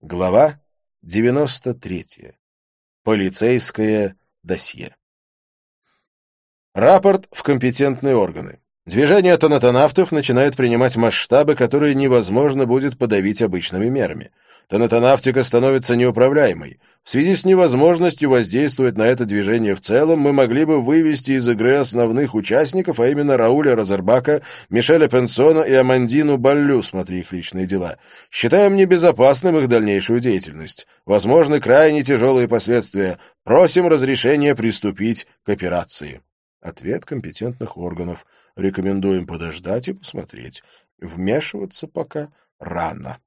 Глава 93. Полицейское досье. Рапорт в компетентные органы. Движение тонатонавтов начинает принимать масштабы, которые невозможно будет подавить обычными мерами. Тонатонавтика становится неуправляемой. В связи с невозможностью воздействовать на это движение в целом, мы могли бы вывести из игры основных участников, а именно Рауля Розербака, Мишеля Пенсона и Амандину Баллю, смотри их личные дела. Считаем небезопасным их дальнейшую деятельность. Возможны крайне тяжелые последствия. Просим разрешения приступить к операции. Ответ компетентных органов. Рекомендуем подождать и посмотреть. Вмешиваться пока рано.